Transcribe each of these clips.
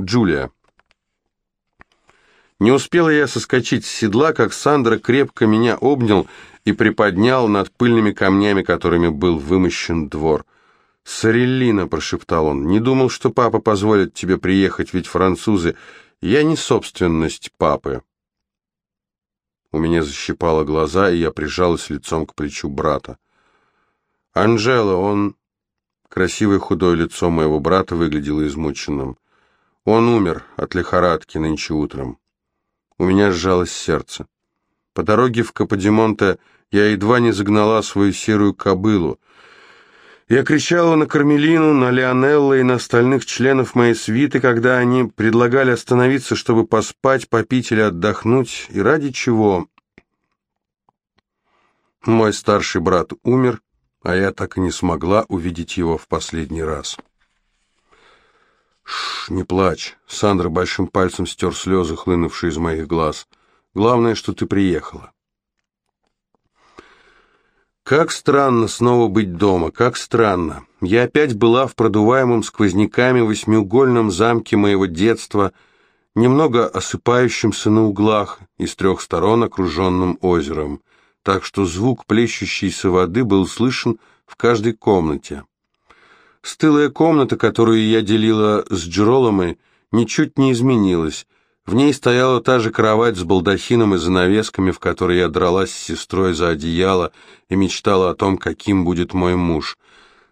Джулия. Не успела я соскочить с седла, как Сандра крепко меня обнял и приподнял над пыльными камнями, которыми был вымощен двор. «Сареллина», — прошептал он, — «не думал, что папа позволит тебе приехать, ведь французы. Я не собственность папы». У меня защипало глаза, и я прижалась лицом к плечу брата. «Анжела, он...» Красивое худое лицо моего брата выглядело измученным. «Он умер от лихорадки нынче утром». У меня сжалось сердце. По дороге в Каподимонте я едва не загнала свою серую кобылу. Я кричала на Кармелину, на Леонелла и на остальных членов моей свиты, когда они предлагали остановиться, чтобы поспать, попить или отдохнуть, и ради чего? Мой старший брат умер, а я так и не смогла увидеть его в последний раз. «Шш, не плачь!» — Сандра большим пальцем стер слезы, хлынувшие из моих глаз. «Главное, что ты приехала». Как странно снова быть дома, как странно. Я опять была в продуваемом сквозняками восьмиугольном замке моего детства, немного осыпающемся на углах и с трех сторон окруженным озером, так что звук плещущейся воды был слышен в каждой комнате. Стылая комната, которую я делила с Джероломой, ничуть не изменилась. В ней стояла та же кровать с балдахином и занавесками, в которой я дралась с сестрой за одеяло и мечтала о том, каким будет мой муж.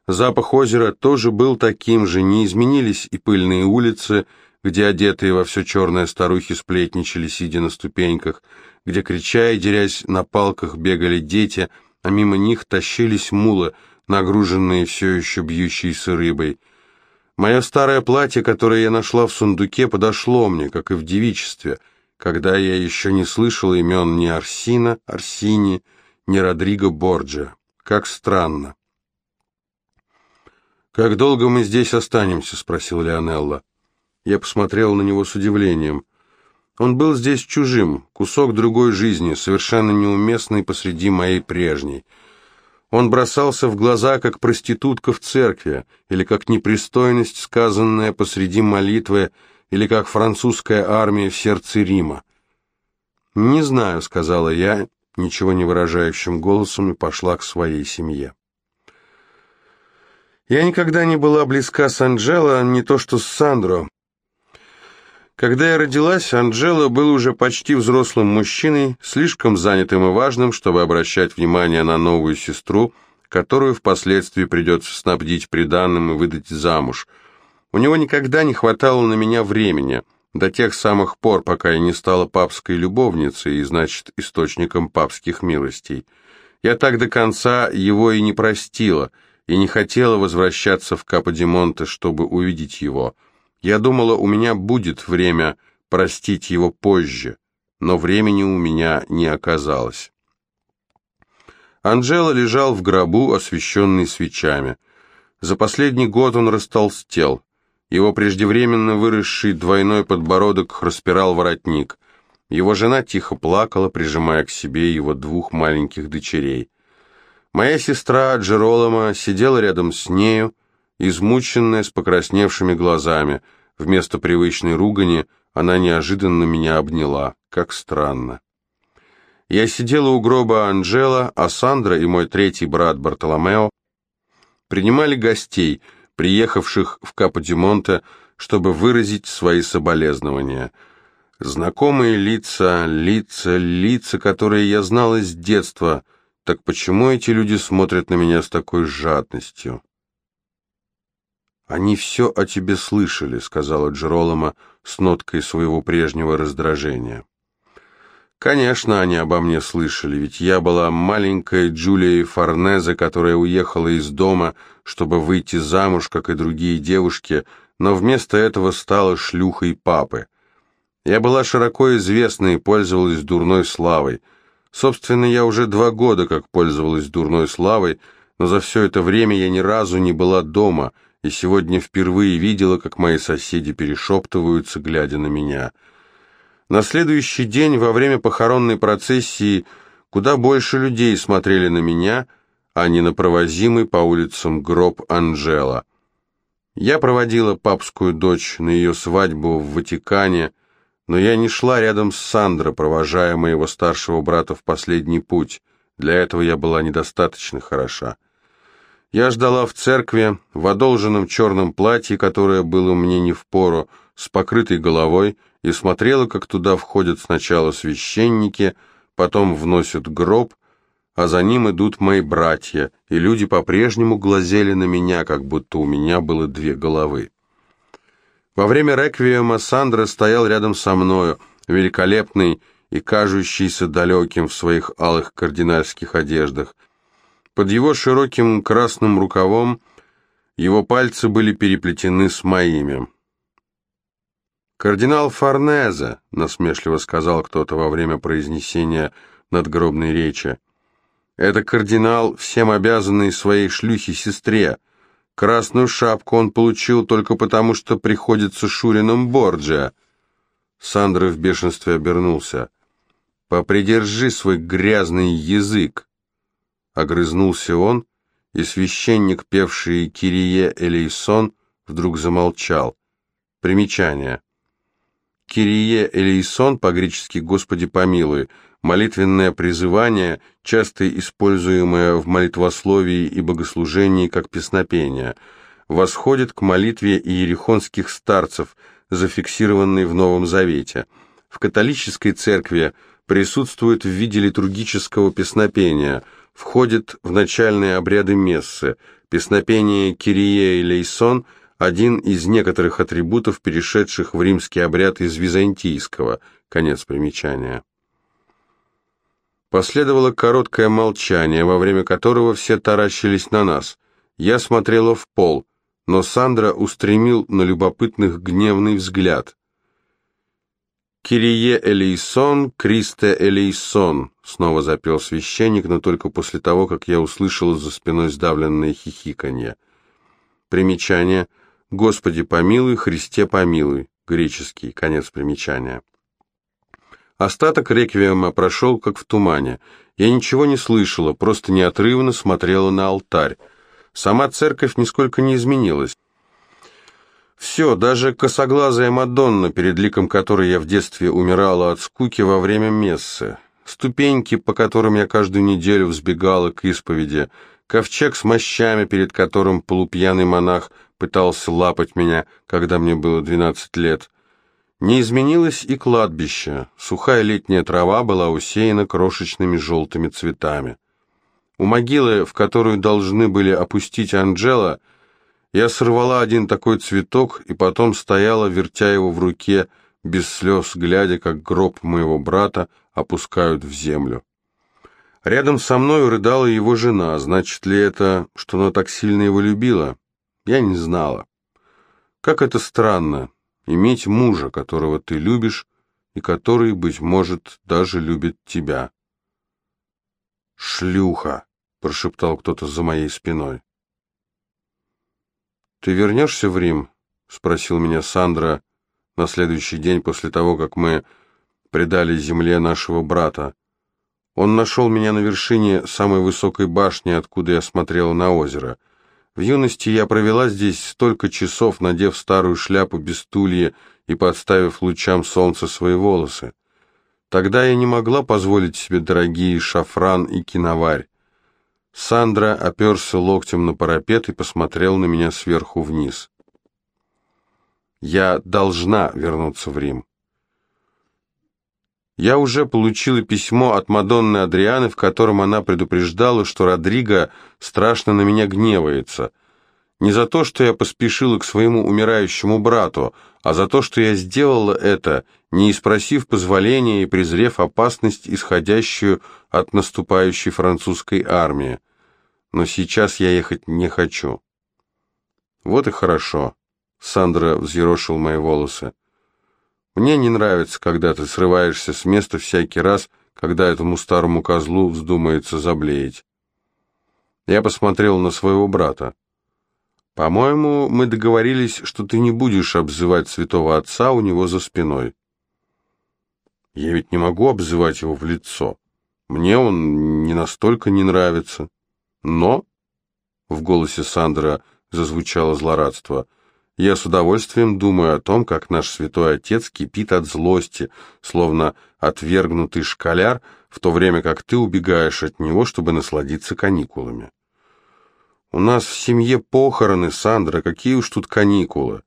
Запах озера тоже был таким же, не изменились и пыльные улицы, где одетые во все черное старухи сплетничали, сидя на ступеньках, где, крича и дерясь на палках, бегали дети, а мимо них тащились мулы — нагруженные все еще бьющейся рыбой. Мое старое платье, которое я нашла в сундуке, подошло мне, как и в девичестве, когда я еще не слышала имен ни Арсина, Арсини, ни Родриго Борджа. Как странно. «Как долго мы здесь останемся?» — спросил Леонелло. Я посмотрел на него с удивлением. Он был здесь чужим, кусок другой жизни, совершенно неуместный посреди моей прежней — он бросался в глаза, как проститутка в церкви, или как непристойность, сказанная посреди молитвы, или как французская армия в сердце Рима. «Не знаю», — сказала я, ничего не выражающим голосом, и пошла к своей семье. Я никогда не была близка с Анджело, не то что с Сандро, когда я родилась, Анджело был уже почти взрослым мужчиной, слишком занятым и важным, чтобы обращать внимание на новую сестру, которую впоследствии придется снабдить приданным и выдать замуж. У него никогда не хватало на меня времени, до тех самых пор, пока я не стала папской любовницей и, значит, источником папских милостей. Я так до конца его и не простила, и не хотела возвращаться в Каподимонте, чтобы увидеть его – я думала, у меня будет время простить его позже, но времени у меня не оказалось. Анжела лежал в гробу, освещенный свечами. За последний год он растолстел. Его преждевременно выросший двойной подбородок распирал воротник. Его жена тихо плакала, прижимая к себе его двух маленьких дочерей. Моя сестра Джеролома сидела рядом с нею, измученная, с покрасневшими глазами. Вместо привычной ругани она неожиданно меня обняла. Как странно. Я сидела у гроба Анжела, а Сандра и мой третий брат Бартоломео принимали гостей, приехавших в Каподимонте, чтобы выразить свои соболезнования. Знакомые лица, лица, лица, которые я знала с детства. Так почему эти люди смотрят на меня с такой жадностью? «Они все о тебе слышали», — сказала Джеролома с ноткой своего прежнего раздражения. «Конечно, они обо мне слышали, ведь я была маленькой Джулией Форнезе, которая уехала из дома, чтобы выйти замуж, как и другие девушки, но вместо этого стала шлюхой папы. Я была широко известна и пользовалась дурной славой. Собственно, я уже два года как пользовалась дурной славой, но за все это время я ни разу не была дома — и сегодня впервые видела, как мои соседи перешептываются, глядя на меня. На следующий день, во время похоронной процессии, куда больше людей смотрели на меня, а не на провозимый по улицам гроб Анжела. Я проводила папскую дочь на ее свадьбу в Ватикане, но я не шла рядом с Сандро, провожая моего старшего брата в последний путь. Для этого я была недостаточно хороша. Я ждала в церкви, в одолженном черном платье, которое было мне не впору, с покрытой головой, и смотрела, как туда входят сначала священники, потом вносят гроб, а за ним идут мои братья, и люди по-прежнему глазели на меня, как будто у меня было две головы. Во время реквиема Сандра стоял рядом со мною, великолепный и кажущийся далеким в своих алых кардинальских одеждах. Под его широким красным рукавом его пальцы были переплетены с моими. «Кардинал Форнезе», — насмешливо сказал кто-то во время произнесения надгробной речи, — это кардинал, всем обязанный своей шлюхе-сестре. Красную шапку он получил только потому, что приходится Шурином Борджиа. Сандра в бешенстве обернулся. «Попридержи свой грязный язык!» Огрызнулся он, и священник, певший Кирие Элейсон, вдруг замолчал. Примечание. Кирие Элейсон, по-гречески «Господи помилуй», молитвенное призывание, часто используемое в молитвословии и богослужении как песнопение, восходит к молитве иерихонских старцев, зафиксированной в Новом Завете. В католической церкви присутствует в виде литургического песнопения, входит в начальные обряды мессы. Песнопение Кирие и Лейсон – один из некоторых атрибутов, перешедших в римский обряд из византийского. Конец примечания. Последовало короткое молчание, во время которого все таращились на нас. Я смотрела в пол, но Сандра устремил на любопытных гневный взгляд. «Кирие Элейсон, Кристе Элейсон», — снова запел священник, но только после того, как я услышала за спиной сдавленное хихиканье. Примечание «Господи помилуй, Христе помилуй», греческий, конец примечания. Остаток реквиема прошел как в тумане. Я ничего не слышала, просто неотрывно смотрела на алтарь. Сама церковь нисколько не изменилась. Все, даже косоглазая Мадонна, перед ликом которой я в детстве умирала от скуки во время мессы. Ступеньки, по которым я каждую неделю взбегала к исповеди. Ковчег с мощами, перед которым полупьяный монах пытался лапать меня, когда мне было двенадцать лет. Не изменилось и кладбище. Сухая летняя трава была усеяна крошечными желтыми цветами. У могилы, в которую должны были опустить Анджела, я сорвала один такой цветок и потом стояла, вертя его в руке, без слез, глядя, как гроб моего брата опускают в землю. Рядом со мной рыдала его жена. Значит ли это, что она так сильно его любила? Я не знала. Как это странно, иметь мужа, которого ты любишь и который, быть может, даже любит тебя. «Шлюха!» — прошептал кто-то за моей спиной. «Ты вернешься в Рим?» — спросил меня Сандра на следующий день после того, как мы предали земле нашего брата. Он нашел меня на вершине самой высокой башни, откуда я смотрел на озеро — в юности я провела здесь столько часов, надев старую шляпу без тулья и подставив лучам солнца свои волосы. Тогда я не могла позволить себе дорогие шафран и киноварь. Сандра оперся локтем на парапет и посмотрел на меня сверху вниз. Я должна вернуться в Рим. Я уже получила письмо от Мадонны Адрианы, в котором она предупреждала, что Родриго страшно на меня гневается. Не за то, что я поспешила к своему умирающему брату, а за то, что я сделала это, не испросив позволения и презрев опасность, исходящую от наступающей французской армии. Но сейчас я ехать не хочу. Вот и хорошо. Сандра взъерошил мои волосы. Мне не нравится, когда ты срываешься с места всякий раз, когда этому старому козлу вздумается заблеять. Я посмотрел на своего брата. По-моему, мы договорились, что ты не будешь обзывать святого отца у него за спиной. Я ведь не могу обзывать его в лицо. Мне он не настолько не нравится. Но, в голосе Сандра зазвучало злорадство, Я с удовольствием думаю о том, как наш святой отец кипит от злости, словно отвергнутый школяр, в то время как ты убегаешь от него, чтобы насладиться каникулами. У нас в семье похороны, Сандра, какие уж тут каникулы.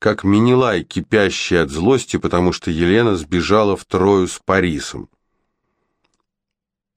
Как Минилай, кипящий от злости, потому что Елена сбежала в Трою с Парисом.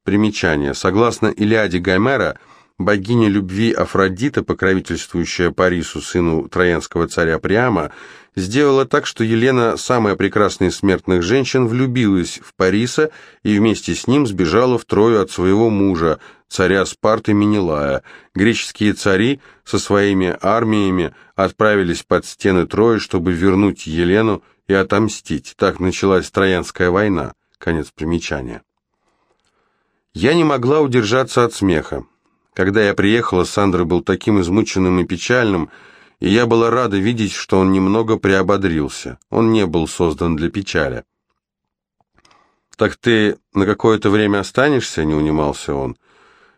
Примечание. Согласно Илиаде Гомера, богиня любви Афродита, покровительствующая Парису, сыну троянского царя Приама, сделала так, что Елена, самая прекрасная из смертных женщин, влюбилась в Париса и вместе с ним сбежала в Трою от своего мужа, царя Спарты Менелая. Греческие цари со своими армиями отправились под стены Трои, чтобы вернуть Елену и отомстить. Так началась Троянская война. Конец примечания. Я не могла удержаться от смеха. Когда я приехала, Сандра был таким измученным и печальным, и я была рада видеть, что он немного приободрился. Он не был создан для печали. «Так ты на какое-то время останешься?» — не унимался он.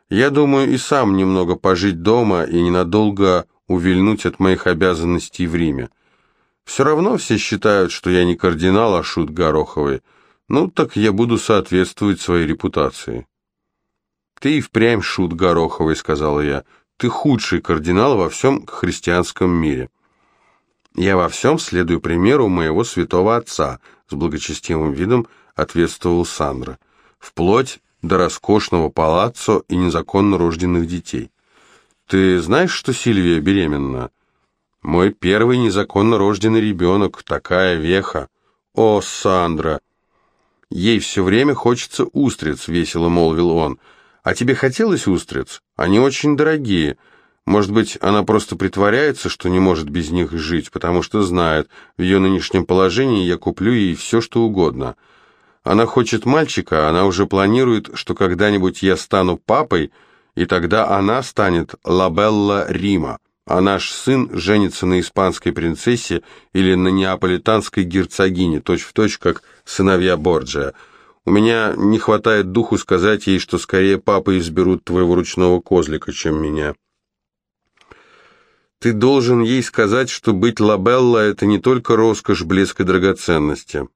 «Я думаю и сам немного пожить дома и ненадолго увильнуть от моих обязанностей в Риме. Все равно все считают, что я не кардинал, а шут Гороховый. Ну, так я буду соответствовать своей репутации». «Ты и впрямь шут Гороховый», — сказала я. «Ты худший кардинал во всем христианском мире». «Я во всем следую примеру моего святого отца», — с благочестивым видом ответствовал Сандра. «Вплоть до роскошного палаццо и незаконно рожденных детей». «Ты знаешь, что Сильвия беременна?» «Мой первый незаконно рожденный ребенок, такая веха». «О, Сандра!» «Ей все время хочется устриц», — весело молвил он. А тебе хотелось устриц? Они очень дорогие. Может быть, она просто притворяется, что не может без них жить, потому что знает, в ее нынешнем положении я куплю ей все, что угодно. Она хочет мальчика, она уже планирует, что когда-нибудь я стану папой, и тогда она станет Лабелла Рима, а наш сын женится на испанской принцессе или на неаполитанской герцогине, точь-в-точь, точь, как сыновья Борджиа. У меня не хватает духу сказать ей, что скорее папа изберут твоего ручного козлика, чем меня. Ты должен ей сказать, что быть Лабелла — это не только роскошь, блеск и драгоценности.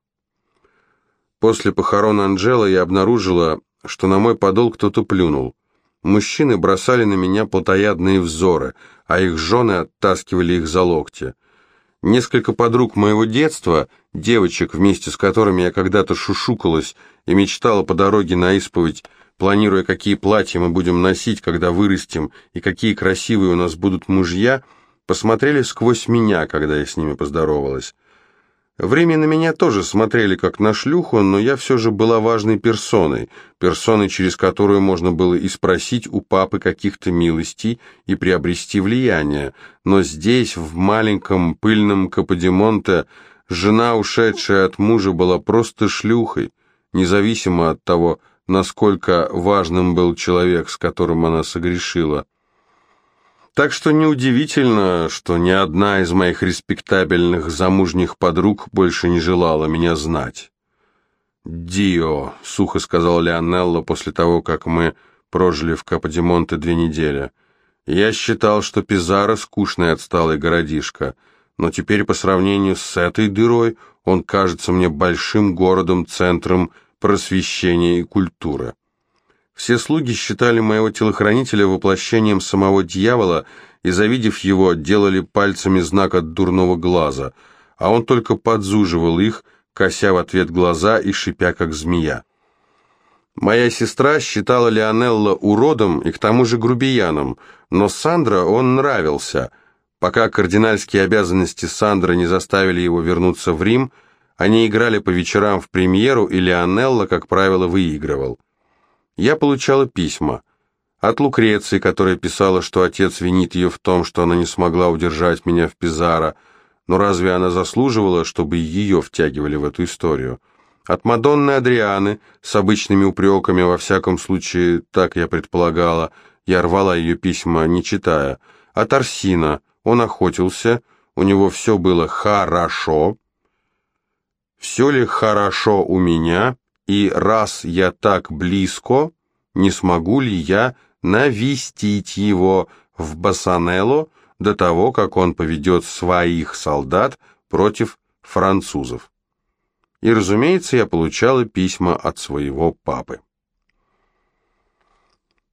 После похорон Анжелы я обнаружила, что на мой подол кто-то плюнул. Мужчины бросали на меня плотоядные взоры, а их жены оттаскивали их за локти. Несколько подруг моего детства, девочек, вместе с которыми я когда-то шушукалась и мечтала по дороге на исповедь, планируя, какие платья мы будем носить, когда вырастем, и какие красивые у нас будут мужья, посмотрели сквозь меня, когда я с ними поздоровалась. Время на меня тоже смотрели как на шлюху, но я все же была важной персоной, персоной, через которую можно было и спросить у папы каких-то милостей и приобрести влияние. Но здесь, в маленьком пыльном Каподимонте, жена, ушедшая от мужа, была просто шлюхой, независимо от того, насколько важным был человек, с которым она согрешила. Так что неудивительно, что ни одна из моих респектабельных замужних подруг больше не желала меня знать. «Дио», — сухо сказал Леонелло после того, как мы прожили в Каподимонте две недели. «Я считал, что Пизаро — скучный отсталый городишко, но теперь по сравнению с этой дырой он кажется мне большим городом-центром просвещения и культуры». Все слуги считали моего телохранителя воплощением самого дьявола и, завидев его, делали пальцами знак от дурного глаза, а он только подзуживал их, кося в ответ глаза и шипя, как змея. Моя сестра считала Леонелла уродом и к тому же грубияном, но Сандра он нравился. Пока кардинальские обязанности Сандра не заставили его вернуться в Рим, они играли по вечерам в премьеру, и Леонелла, как правило, выигрывал. Я получала письма. От Лукреции, которая писала, что отец винит ее в том, что она не смогла удержать меня в Пизаро, но разве она заслуживала, чтобы ее втягивали в эту историю? От Мадонны Адрианы, с обычными упреками, во всяком случае, так я предполагала, я рвала ее письма, не читая. От Арсина, он охотился, у него все было хорошо. Все ли хорошо у меня? И раз я так близко, не смогу ли я навестить его в Басанелло, до того, как он поведет своих солдат против французов. И, разумеется, я получала письма от своего папы.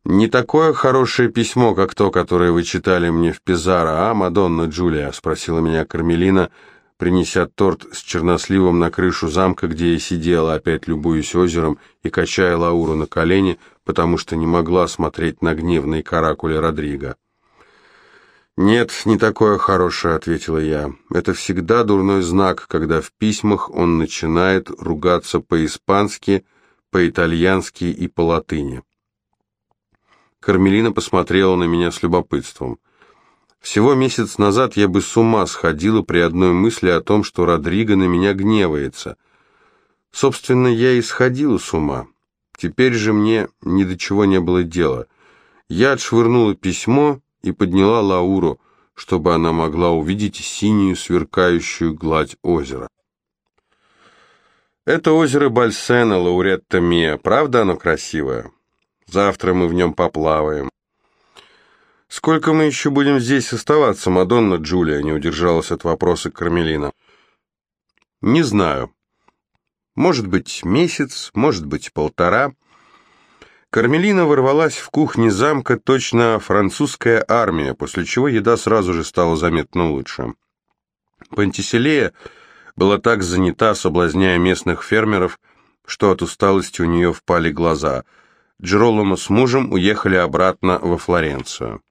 «Не такое хорошее письмо, как то, которое вы читали мне в Пизаро, а, Мадонна Джулия?» — спросила меня Кармелина, принеся торт с черносливом на крышу замка, где я сидела, опять любуясь озером и качая Лауру на колени, потому что не могла смотреть на гневные каракули Родриго. «Нет, не такое хорошее», — ответила я. «Это всегда дурной знак, когда в письмах он начинает ругаться по-испански, по-итальянски и по-латыни». Кармелина посмотрела на меня с любопытством. Всего месяц назад я бы с ума сходила при одной мысли о том, что Родриго на меня гневается. Собственно, я и сходила с ума. Теперь же мне ни до чего не было дела. Я отшвырнула письмо и подняла Лауру, чтобы она могла увидеть синюю сверкающую гладь озера. Это озеро Бальсена, Лауретта Мия. Правда оно красивое? Завтра мы в нем поплаваем. Сколько мы еще будем здесь оставаться, Мадонна Джулия, не удержалась от вопроса Кармелина. Не знаю. Может быть, месяц, может быть, полтора. Кармелина ворвалась в кухне замка точно французская армия, после чего еда сразу же стала заметно лучше. Пантиселея была так занята, соблазняя местных фермеров, что от усталости у нее впали глаза – Джероломо с мужем уехали обратно во Флоренцию.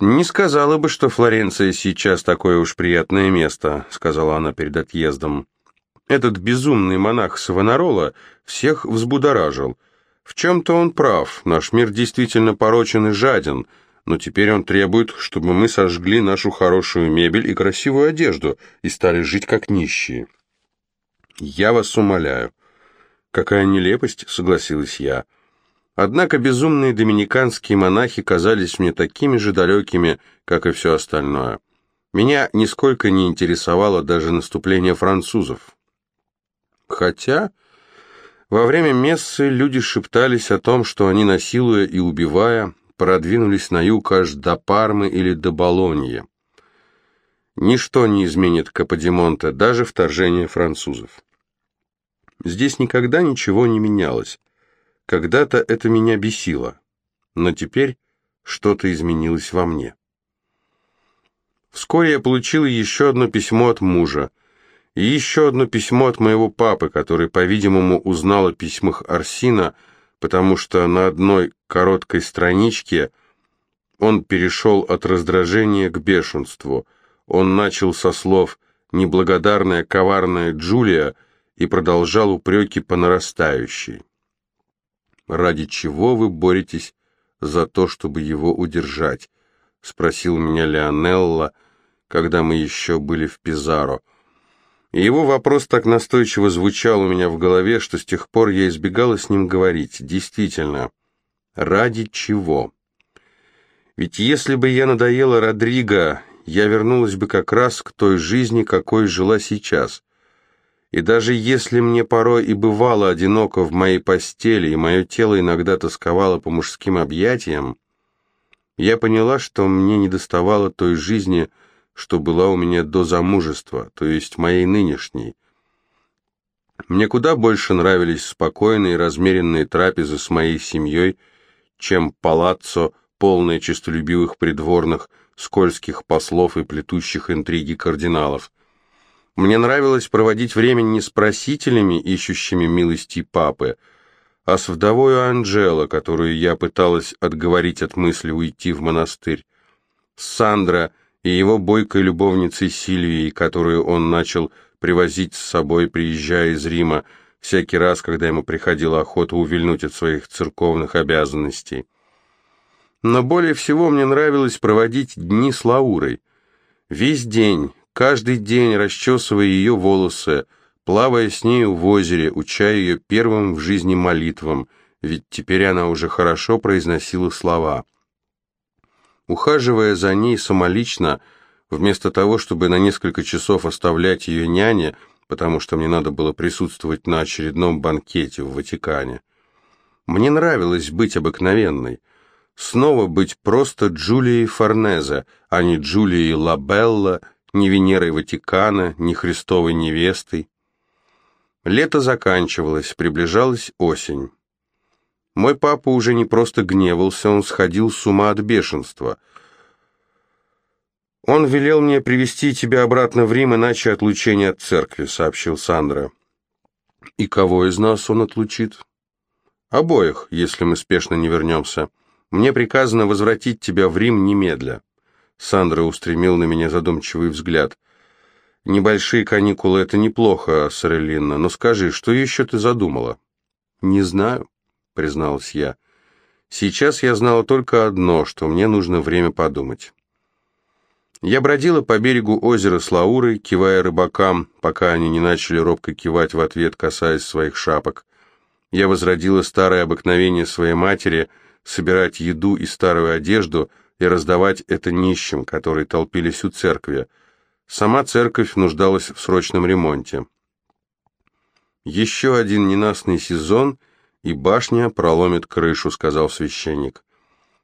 «Не сказала бы, что Флоренция сейчас такое уж приятное место», — сказала она перед отъездом. «Этот безумный монах Савонарола всех взбудоражил. В чем-то он прав, наш мир действительно порочен и жаден, но теперь он требует, чтобы мы сожгли нашу хорошую мебель и красивую одежду и стали жить как нищие. Я вас умоляю, «Какая нелепость», — согласилась я. Однако безумные доминиканские монахи казались мне такими же далекими, как и все остальное. Меня нисколько не интересовало даже наступление французов. Хотя во время мессы люди шептались о том, что они, насилуя и убивая, продвинулись на юг аж до Пармы или до Болоньи. Ничто не изменит Каподимонта, даже вторжение французов. Здесь никогда ничего не менялось. Когда-то это меня бесило, но теперь что-то изменилось во мне. Вскоре я получила еще одно письмо от мужа, и еще одно письмо от моего папы, который, по-видимому, узнал о письмах Арсина, потому что на одной короткой страничке он перешел от раздражения к бешенству. Он начал со слов «неблагодарная, коварная Джулия», и продолжал упреки по нарастающей. «Ради чего вы боретесь за то, чтобы его удержать?» — спросил меня Леонелла, когда мы еще были в Пизаро. Его вопрос так настойчиво звучал у меня в голове, что с тех пор я избегала с ним говорить. Действительно, ради чего? Ведь если бы я надоела Родриго, я вернулась бы как раз к той жизни, какой жила сейчас. И даже если мне порой и бывало одиноко в моей постели, и мое тело иногда тосковало по мужским объятиям, я поняла, что мне недоставало той жизни, что была у меня до замужества, то есть моей нынешней. Мне куда больше нравились спокойные размеренные трапезы с моей семьей, чем палаццо, полное честолюбивых придворных, скользких послов и плетущих интриги кардиналов. Мне нравилось проводить время не с просителями, ищущими милости папы, а с вдовою Анжела, которую я пыталась отговорить от мысли уйти в монастырь, с Сандра и его бойкой любовницей Сильвией, которую он начал привозить с собой, приезжая из Рима, всякий раз, когда ему приходила охота увильнуть от своих церковных обязанностей. Но более всего мне нравилось проводить дни с Лаурой. Весь день, каждый день расчесывая ее волосы, плавая с нею в озере, уча ее первым в жизни молитвам, ведь теперь она уже хорошо произносила слова. Ухаживая за ней самолично, вместо того, чтобы на несколько часов оставлять ее няне, потому что мне надо было присутствовать на очередном банкете в Ватикане. Мне нравилось быть обыкновенной. снова быть просто Джулией Форнезе, а не Джулией Лабелла, ни Венерой Ватикана, ни Христовой невестой. Лето заканчивалось, приближалась осень. Мой папа уже не просто гневался, он сходил с ума от бешенства. «Он велел мне привести тебя обратно в Рим, иначе отлучение от церкви», — сообщил Сандра. «И кого из нас он отлучит?» «Обоих, если мы спешно не вернемся. Мне приказано возвратить тебя в Рим немедля». Сандра устремил на меня задумчивый взгляд. «Небольшие каникулы — это неплохо, Сарелинна, но скажи, что еще ты задумала?» «Не знаю», призналась я. Сейчас я знала только одно, что мне нужно время подумать. Я бродила по берегу озера с Лаурой, кивая рыбакам, пока они не начали робко кивать в ответ, касаясь своих шапок. Я возродила старое обыкновение своей матери собирать еду и старую одежду и раздавать это нищим, которые толпились у церкви. Сама церковь нуждалась в срочном ремонте. Еще один ненастный сезон — и башня проломит крышу», — сказал священник.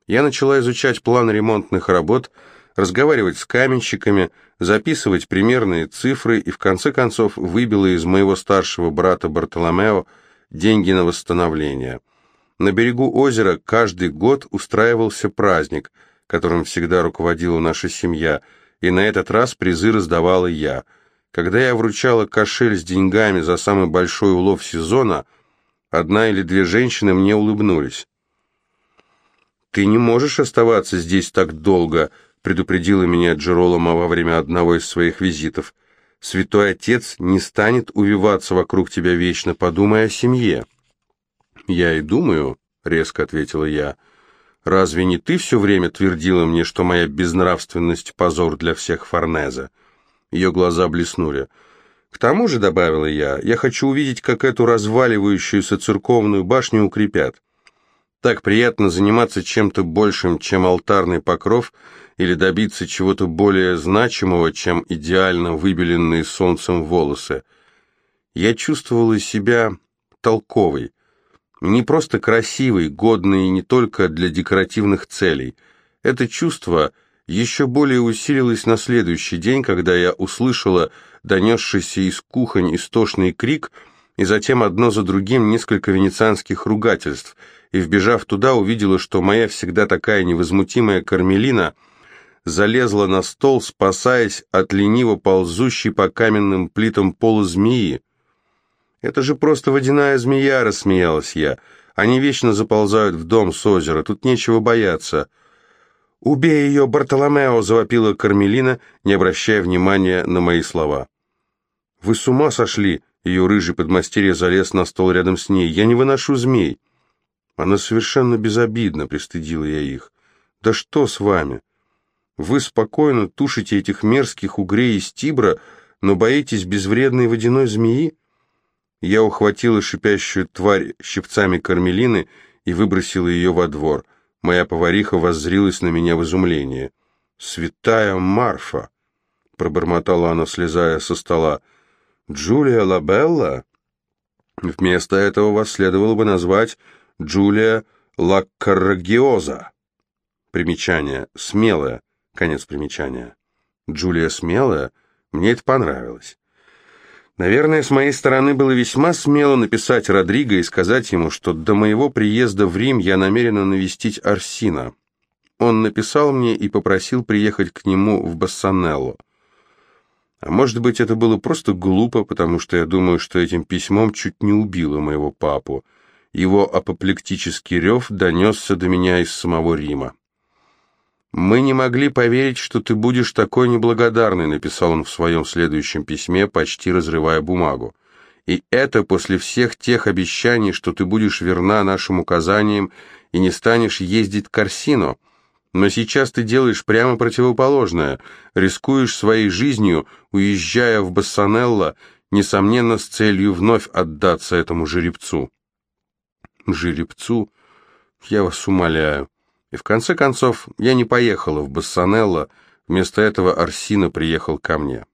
Я начала изучать план ремонтных работ, разговаривать с каменщиками, записывать примерные цифры и в конце концов выбила из моего старшего брата Бартоломео деньги на восстановление. На берегу озера каждый год устраивался праздник, которым всегда руководила наша семья, и на этот раз призы раздавала я. Когда я вручала кошель с деньгами за самый большой улов сезона — Одна или две женщины мне улыбнулись. «Ты не можешь оставаться здесь так долго», — предупредила меня Джеролома во время одного из своих визитов. «Святой Отец не станет увиваться вокруг тебя вечно, подумай о семье». «Я и думаю», — резко ответила я. «Разве не ты все время твердила мне, что моя безнравственность — позор для всех Форнеза?» Ее глаза блеснули. К тому же, добавила я, я хочу увидеть, как эту разваливающуюся церковную башню укрепят. Так приятно заниматься чем-то большим, чем алтарный покров, или добиться чего-то более значимого, чем идеально выбеленные солнцем волосы. Я чувствовала себя толковой, не просто красивой, годной не только для декоративных целей. Это чувство еще более усилилось на следующий день, когда я услышала, донесшийся из кухонь истошный крик, и затем одно за другим несколько венецианских ругательств, и, вбежав туда, увидела, что моя всегда такая невозмутимая Кармелина залезла на стол, спасаясь от лениво ползущей по каменным плитам пола змеи. «Это же просто водяная змея», — рассмеялась я. «Они вечно заползают в дом с озера, тут нечего бояться». «Убей ее, Бартоломео!» — завопила Кармелина, не обращая внимания на мои слова. «Вы с ума сошли?» Ее рыжий подмастерье залез на стол рядом с ней. «Я не выношу змей». Она совершенно безобидна, пристыдила я их. «Да что с вами? Вы спокойно тушите этих мерзких угрей из тибра, но боитесь безвредной водяной змеи?» Я ухватила шипящую тварь щипцами кармелины и выбросила ее во двор. Моя повариха воззрилась на меня в изумлении. «Святая Марфа!» — пробормотала она, слезая со стола. Джулия Лабелла? Вместо этого вас следовало бы назвать Джулия Лаккарагиоза. Примечание. Смелая. Конец примечания. Джулия смелая? Мне это понравилось. Наверное, с моей стороны было весьма смело написать Родриго и сказать ему, что до моего приезда в Рим я намерена навестить Арсина. Он написал мне и попросил приехать к нему в Бассанелло. А может быть, это было просто глупо, потому что я думаю, что этим письмом чуть не убило моего папу. Его апоплектический рев донесся до меня из самого Рима. «Мы не могли поверить, что ты будешь такой неблагодарный», написал он в своем следующем письме, почти разрывая бумагу. «И это после всех тех обещаний, что ты будешь верна нашим указаниям и не станешь ездить к Корсино». Но сейчас ты делаешь прямо противоположное, рискуешь своей жизнью, уезжая в Бассанелло, несомненно, с целью вновь отдаться этому жеребцу. Жеребцу? Я вас умоляю. И в конце концов, я не поехала в Бассанелло, вместо этого Арсина приехал ко мне.